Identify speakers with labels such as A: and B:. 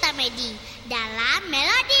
A: Sutamedi dalam Melodi